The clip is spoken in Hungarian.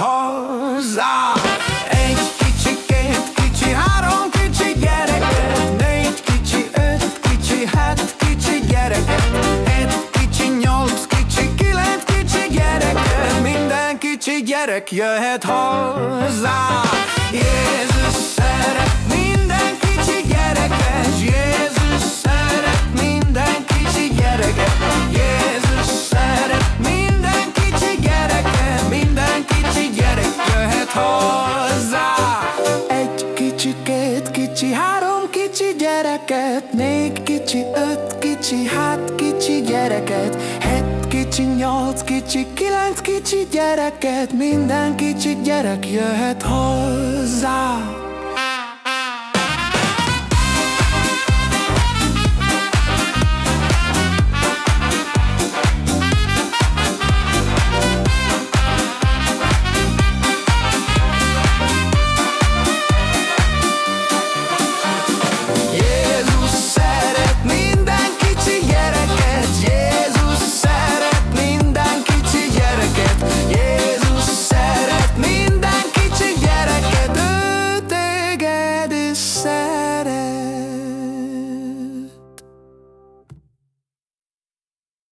hozzá Egy kicsi, két kicsi, három kicsi gyereket Négy kicsi, öt kicsi, hat kicsi gyereket Hét kicsi, nyolc kicsi, kilenc kicsi gyereket Minden kicsi gyerek jöhet haza. Kicsi gyereket Négy kicsi, öt kicsi, hát kicsi gyereket Het kicsi, nyolc kicsi, kilenc kicsi gyereket Minden kicsi gyerek jöhet hozzá